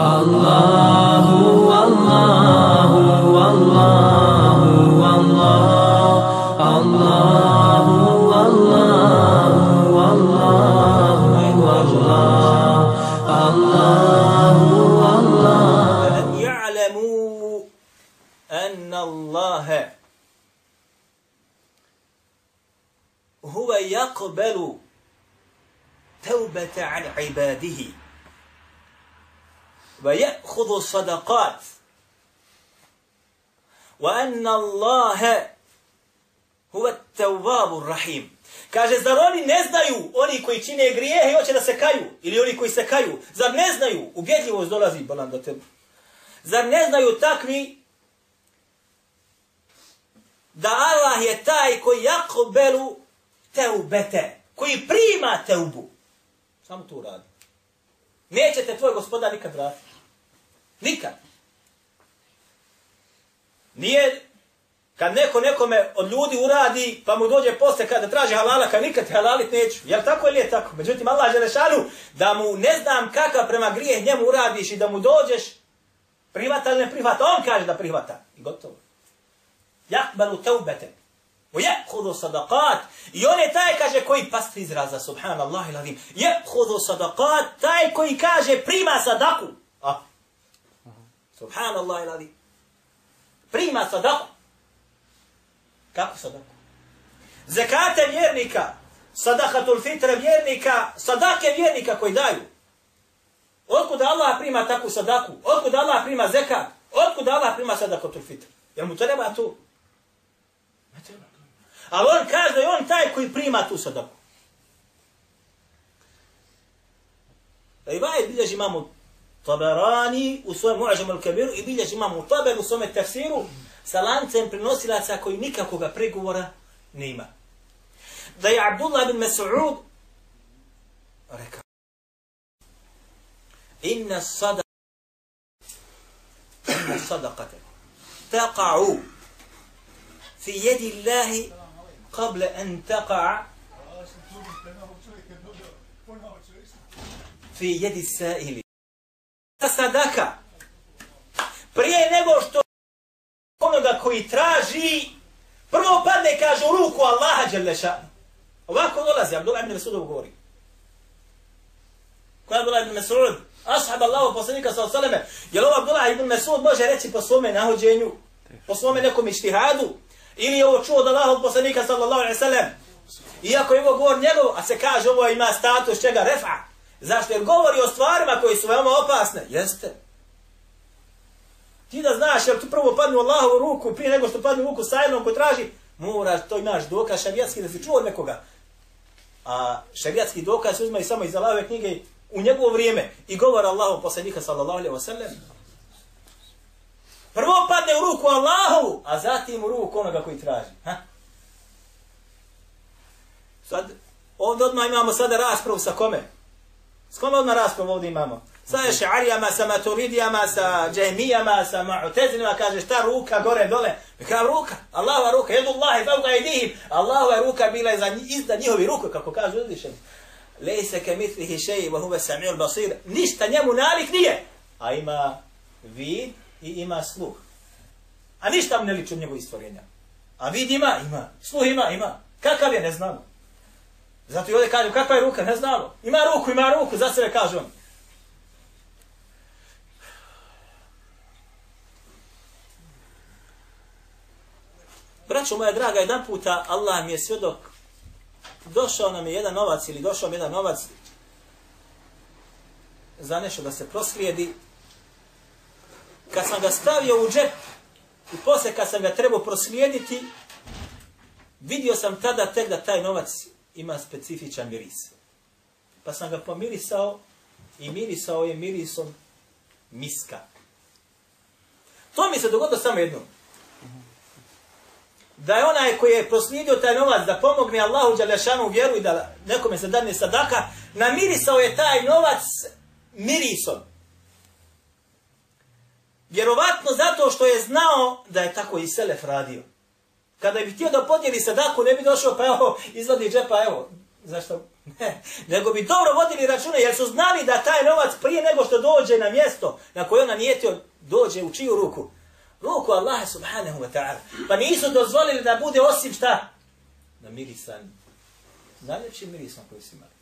الله والله والله والله الله والله والله والله الله والله ألم يعلموا أن الله هو يقبل توبة عن عباده ويأخذ الصدقات وأن الله هو التواب الرحيم Kaže, zar oni ne znaju, oni koji čine grijehe i hoće da se kaju, ili oni koji se kaju, zar ne znaju, ubjedljivost dolazi, bolan do tebe, zar ne znaju takvi da Allah je taj koji jakobelu teubete, koji prima teubu. Samo to radi. Neće te tvoj gospodar nikad vratiti. Nikad. Nije kad neko nekome od ljudi uradi, pa mu dođe posle kada traži halala, kad nikad halalit neću. Jel tako ili je tako? Međutim, Allah žele šalu da mu ne znam kakav prema grijeh njemu uradiš i da mu dođeš, prihvata ili ne prihvata, on kaže da prihvata. I gotovo. Jakbalu teubete. U jekhudu sadakat. I on je taj, kaže, koji pasti izraza, subhanallah iladim. Jekhudu sadakat, taj koji kaže prima sadaku. A. Subhanallah iladim. Prima sadaku. Kako sadaku? Zekate vjernika, sadakatul fitre vjernika, sadake vjernika koji daju. Otkud Allah prima takvu sadaku? Otkud Allah prima zekat? Otkud Allah prima sadakatul fitre? Jel mu treba tu? Ne treba. Ali on kaže da je on taj koji prima tu sadaku. Rivajet bilježi imamo Taberani u svojem Mu'ažem al-Kabiru i bilježi imamo Taber u svome tafsiru sa lancem prenosilaca koji nikakvoga pregovora nema. Da je Abdullah bin Mas'ud rekao Inna sada Inna sadaqate taqa'u fi jedi Allahi قبل أن تقع في يد السائل sadaka. Prije nego što onoga koji traži prvo padne kaže u ruku Allaha dželeša ovako dolazi Abdullah ibn Mas'ud govori. Koja je Abdullah ibn Mas'ud? Ashab Allahu poslanika sallallahu alejhi ve selleme. Je li Abdullah ibn Mas'ud može reći po svome nahođenju po svome nekom ištihadu? Ili je ovo čuo od Allahog poslanika sallallahu alejhi ve sellem? Iako je ovo govor njegov a se kaže ovo ima status čega? Refa. Zašto? Jer govori o stvarima koje su veoma opasne. Jeste. Ti da znaš, jer tu prvo padne u Allahovu ruku, prije nego što padne u ruku sajnom ko traži, moraš, to imaš dokaz šarijatski da si čuo od nekoga. A šarijatski dokaz uzma i samo iz Allahove knjige u njegovo vrijeme i govora Allahu poslanika sallallahu alaihi wa sallam. Prvo padne u ruku Allahu, a zatim u ruku onoga koji traži. Ha? Sad, ovdje odmah imamo sada raspravu sa kome? S kome odmah raspravu ovdje imamo? Sa ješarijama, sa maturidijama, sa džehmijama, sa ma'utezinima, kaže šta ruka gore dole? Mi kao ruka, Allahova ruka, jedu Allahi, fauka idihim. Allahova ruka bila je za izda njihovi ruku, kako kaže uzvišeni. Lejse ke mitlihi šeji, wa huve sami'ul basir. Ništa njemu nalik nije. A ima vid i ima sluh. A ništa mu ne liči od njegovih stvorenja. A vid ima, ima. Sluh ima, ima. Kakav je, ne znamo. Zato i ovdje kažem, kakva je ruka, ne znamo. Ima ruku, ima ruku, za sebe kaže on. Braćo moja draga, jedan puta Allah mi je svjedok, došao nam je jedan novac ili došao mi jedan novac za nešto da se proslijedi. Kad sam ga stavio u džep i posle kad sam ga trebao proslijediti, vidio sam tada tek da taj novac ima specifičan miris. Pa sam ga pomirisao i mirisao je mirisom miska. To mi se dogodilo samo jednom. Da je onaj koji je proslijedio taj novac da pomogne Allahu Đalešanu vjeru i da nekome se dadne sadaka, namirisao je taj novac mirisom. Vjerovatno zato što je znao da je tako i Selef radio. Kada bi htio da podijeli sadaku, ne bi došao, pa evo, izvadi džepa, evo, zašto Ne, nego bi dobro vodili račune, jer su znali da taj novac prije nego što dođe na mjesto na koje ona nijetio, dođe u čiju ruku? Ruku Allaha subhanahu wa ta'ala. Pa nisu dozvolili da bude osim šta? Na mirisan. Najljepši mirisan koji si imali.